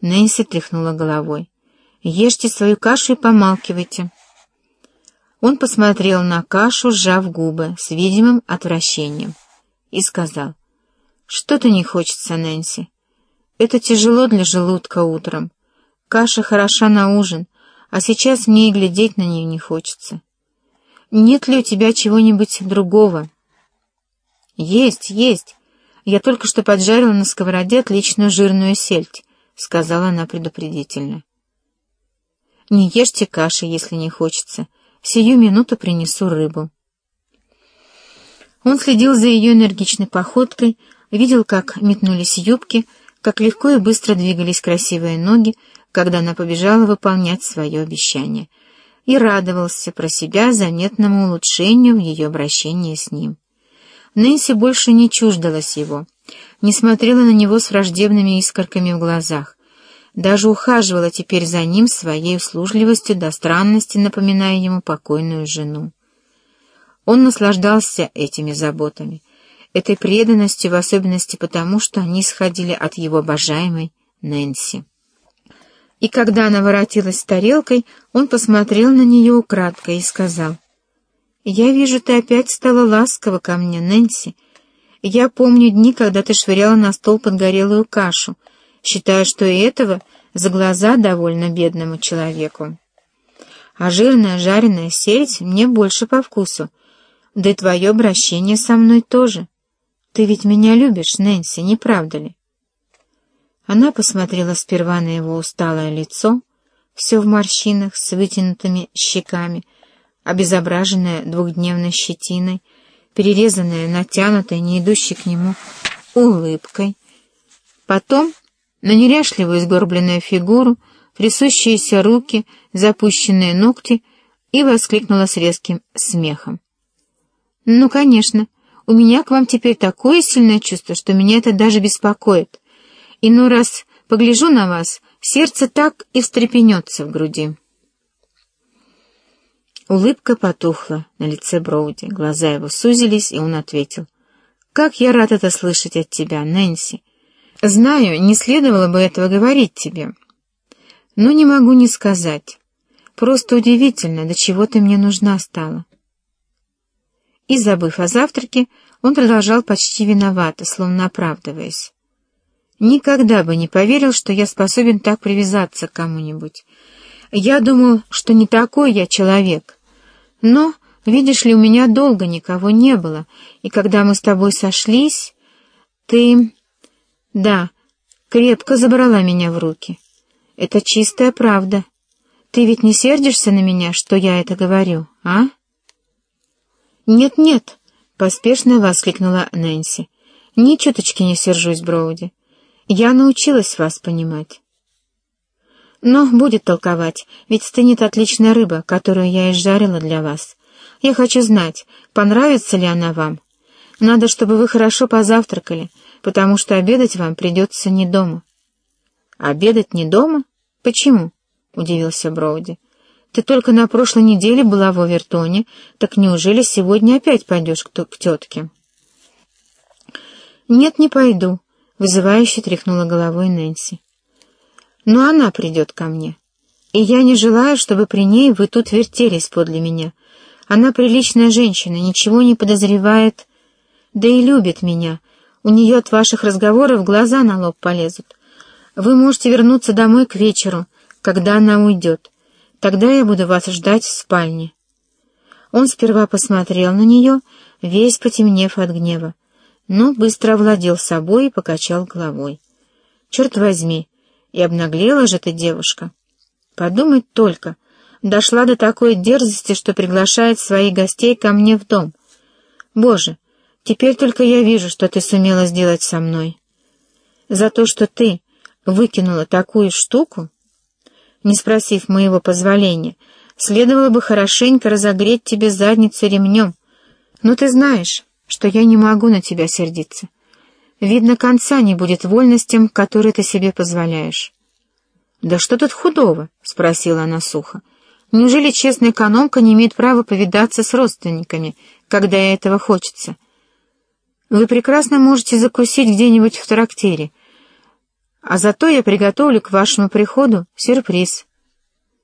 Нэнси тряхнула головой. «Ешьте свою кашу и помалкивайте». Он посмотрел на кашу, сжав губы, с видимым отвращением, и сказал, «Что-то не хочется, Нэнси. Это тяжело для желудка утром. Каша хороша на ужин, а сейчас мне и глядеть на нее не хочется. Нет ли у тебя чего-нибудь другого?» «Есть, есть. Я только что поджарила на сковороде отличную жирную сельдь», — сказала она предупредительно. «Не ешьте каши, если не хочется. Сию минуту принесу рыбу». Он следил за ее энергичной походкой, видел, как метнулись юбки, как легко и быстро двигались красивые ноги, когда она побежала выполнять свое обещание, и радовался про себя заметному улучшению в ее обращении с ним. Нэнси больше не чуждалась его, не смотрела на него с враждебными искорками в глазах, даже ухаживала теперь за ним своей услужливостью до странности, напоминая ему покойную жену. Он наслаждался этими заботами, этой преданностью, в особенности потому, что они исходили от его обожаемой Нэнси. И когда она воротилась с тарелкой, он посмотрел на нее украдкой и сказал — «Я вижу, ты опять стала ласкова ко мне, Нэнси. Я помню дни, когда ты швыряла на стол подгорелую кашу, считая, что и этого за глаза довольно бедному человеку. А жирная жареная сельдь мне больше по вкусу, да и твое обращение со мной тоже. Ты ведь меня любишь, Нэнси, не правда ли?» Она посмотрела сперва на его усталое лицо, все в морщинах, с вытянутыми щеками, обезображенная двухдневной щетиной, перерезанная, натянутой, не идущей к нему улыбкой. Потом на неряшливую сгорбленную фигуру, трясущиеся руки, запущенные ногти, и воскликнула с резким смехом. «Ну, конечно, у меня к вам теперь такое сильное чувство, что меня это даже беспокоит. И ну раз погляжу на вас, сердце так и встрепенется в груди». Улыбка потухла на лице Броуди, глаза его сузились, и он ответил. «Как я рад это слышать от тебя, Нэнси! Знаю, не следовало бы этого говорить тебе, но не могу не сказать. Просто удивительно, до чего ты мне нужна стала». И, забыв о завтраке, он продолжал почти виновато, словно оправдываясь. «Никогда бы не поверил, что я способен так привязаться к кому-нибудь. Я думал, что не такой я человек». Но, видишь ли, у меня долго никого не было, и когда мы с тобой сошлись, ты... Да, крепко забрала меня в руки. Это чистая правда. Ты ведь не сердишься на меня, что я это говорю, а? Нет-нет, поспешно воскликнула Нэнси. Ни чуточки не сержусь, Броуди. Я научилась вас понимать. Но будет толковать, ведь стынет отличная рыба, которую я изжарила для вас. Я хочу знать, понравится ли она вам. Надо, чтобы вы хорошо позавтракали, потому что обедать вам придется не дома». «Обедать не дома? Почему?» — удивился Броуди. «Ты только на прошлой неделе была в Овертоне, так неужели сегодня опять пойдешь к, к тетке?» «Нет, не пойду», — вызывающе тряхнула головой Нэнси но она придет ко мне. И я не желаю, чтобы при ней вы тут вертелись подле меня. Она приличная женщина, ничего не подозревает, да и любит меня. У нее от ваших разговоров глаза на лоб полезут. Вы можете вернуться домой к вечеру, когда она уйдет. Тогда я буду вас ждать в спальне». Он сперва посмотрел на нее, весь потемнев от гнева, но быстро овладел собой и покачал головой. «Черт возьми!» И обнаглела же ты девушка. Подумать только, дошла до такой дерзости, что приглашает своих гостей ко мне в дом. Боже, теперь только я вижу, что ты сумела сделать со мной. За то, что ты выкинула такую штуку, не спросив моего позволения, следовало бы хорошенько разогреть тебе задницу ремнем. Но ты знаешь, что я не могу на тебя сердиться. Видно, конца не будет вольностям, которые ты себе позволяешь. — Да что тут худого? — спросила она сухо. — Неужели честная экономка не имеет права повидаться с родственниками, когда ей этого хочется? Вы прекрасно можете закусить где-нибудь в трактире, А зато я приготовлю к вашему приходу сюрприз.